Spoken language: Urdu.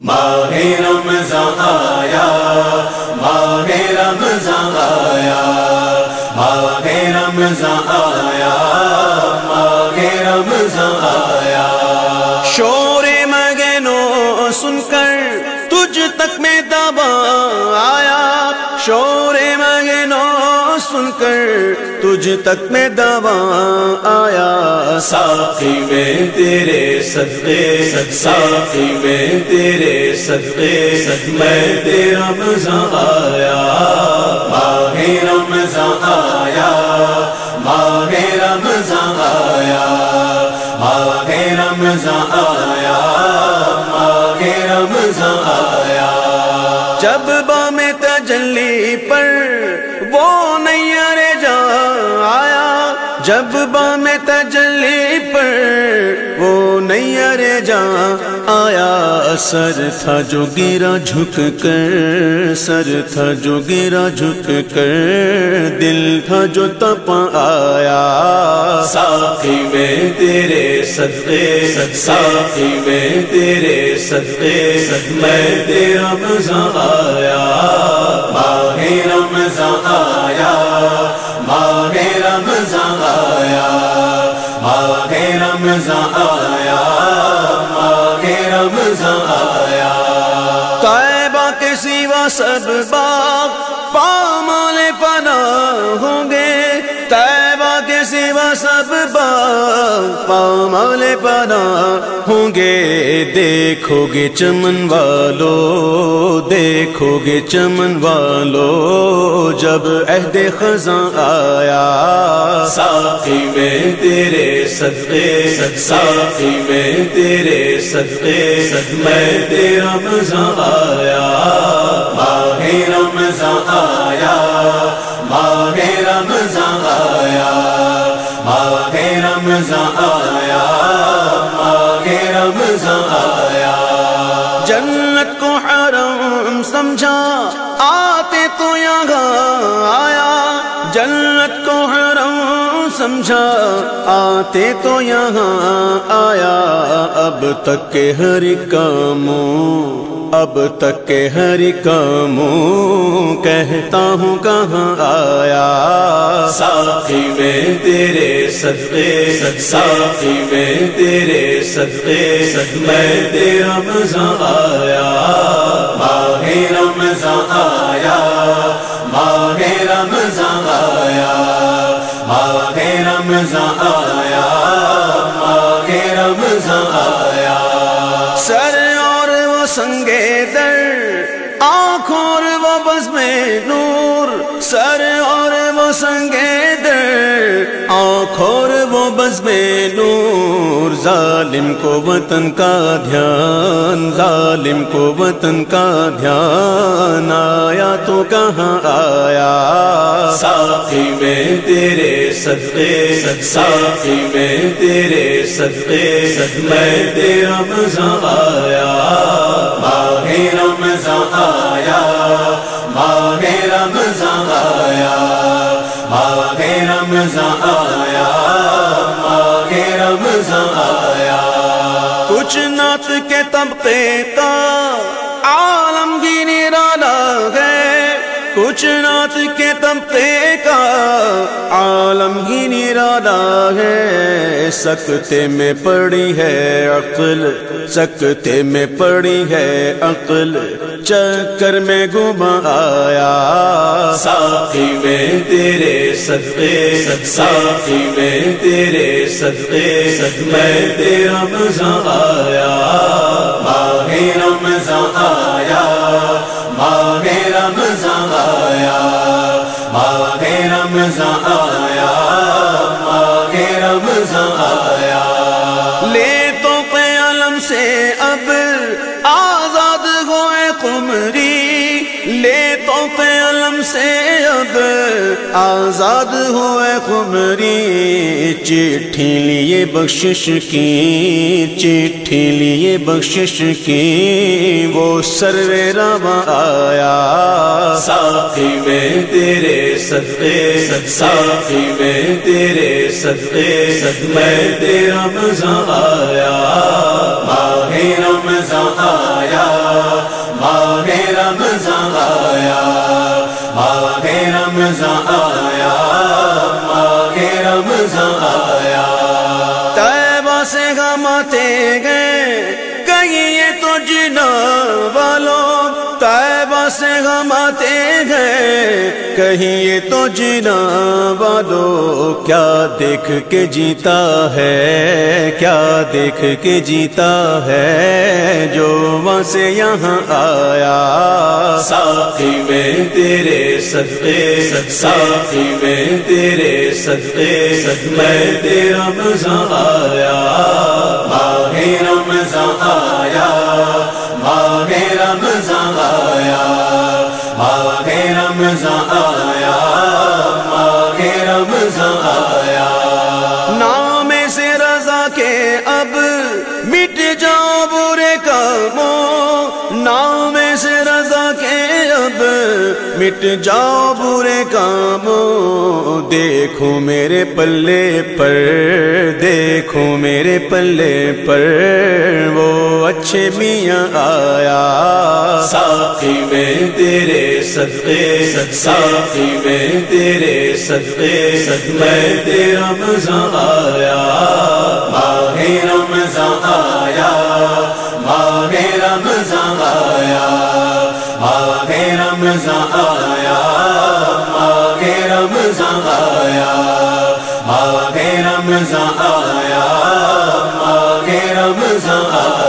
ماہ رمضان آیا ماہ رمضان آیا ماہ رمضان آیا ماہ رمضان آیا۔ شور مگنو سن کر تجھ تک میں دبا آیا، شور سن کر تجھ تک میں دبا آیا۔ ساقی میں تیرے صدقے ساقی میں تیرے صدقے میں تیرا رمضان آیا۔ ماہ رمضان آیا ماہ رمضان آیا ماہ رمضان آیا ماہ رمضان آیا۔ جب بام تجلی پر نیر جا آیا، جب بام تجلی پر وہ نیر جا آیا۔ سر تھا جو گرا جھک کر سر تھا جو گرا جھک کر، دل تھا جو تپ آیا۔ ساقی میں تیرے صدقے، ساقی میں تیرے صدقے، میں تیرا رمضان آیا۔ ماہ رمضان آیا سب باغ پام سوا سب باغ پامال پنا ہوں گے۔ دیکھو گے چمن والو، دیکھو گے چمن والو۔ جب عہد خزاں آیا، ساقی میں تیرے صدقے، ساقی میں تیرے صدقے۔ میں تیرا رمضان آیا، ماہ رمضان آیا۔ ماہ رمضان آیا ماہ رمضان آیا۔ جنت کو حرم سمجھا، آتے تو یہاں آیا۔ جنت کو حرم سمجھا، آتے تو یہاں آیا۔ اب تک کے ہر کاموں اب تک کے ہر کاموں کہتا ہوں کہاں آیا؟ ساقی میں تیرے صدقے، ساقی میں تیرے صدقے، میں تیرا رمضان آیا۔ ماہ رمضان آیا، ماہ رمضان آیا، ماہ رمضان آیا۔ سنگے در، آنکھوں اور وہ بس میں نور، سر اور وہ سنگے در، آنکھوں اور وہ بس میں نور۔ ظالم کو وطن کا دھیان، ظالم کو وطن کا دھیان۔ آیا تو کہاں آیا؟ ساقی میں تیرے صدقے، ساقی میں تیرے صدقے، میں تیرا رمضان آیا۔ رمضان آیا، ماہ رمضان آیا، ماہ رمضان آیا، ماہ رمضان آیا۔ کچھ نعت کے طبقے کا عالم عالمگیر نرالا ہے۔ کچھ نعت کے طبقے کا عالمگیر نرالا ہے سکتے میں پڑی ہے عقل، سکتے میں پڑی ہے عقل۔ چکر میں گما آیا، ساقی میں تیرے صدقے، ساقی میں تیرے صدقے۔ میں تیرا رمضان آیا، ماہ رمضان آیا، ماہ رمضان آیا، ماہ رمضان آیا۔ سے اب آزاد ہوئے قمری چٹھی لیے بخشش کی، چٹھی لیے بخشش کی۔ وہ سرو رواں آیا۔ ساقی میں تیرے صدقے ساقی میں تیرے صدقے میں تیرا رمضان آیا۔ ماہ رمضان آیا۔ حمزہ آیا۔ طیبہ سے ہم آتے گئے کہیں یہ تو جنا سے ہم آتے ہیں۔ کہیں یہ تو جنا والو کیا دیکھ کے جیتا ہے؟ کیا دیکھ کے جیتا ہے؟ جو وہاں سے یہاں آیا۔ ساقی میں تیرے صدقے، ساقی میں تیرے صدقے، میں تیرا مزہ آیا۔ ماہ رمضان آیا، ماہ رمضان آیا۔ ماہ رمضان آیا ماہ رمضان آیا۔ نام سے رضا کے اب مٹ جاؤ برے کاموں۔ نام سے رضا کے اب مٹ جاؤ برے کاموں۔ دیکھو میرے پلے پر، دیکھو میرے پلے پر۔ اچھے میاں آیا۔ ساقی میں تیرے صدقے، ساقی میں تیرے صدقے میں تیرا مزہ آیا۔ ماہ رمضان آیا، ماہ رمضان آیا، ماہ رمضان آیا، ماہ رمضان آیا، ماہ رمضان آیا، ماہ رمضان آیا۔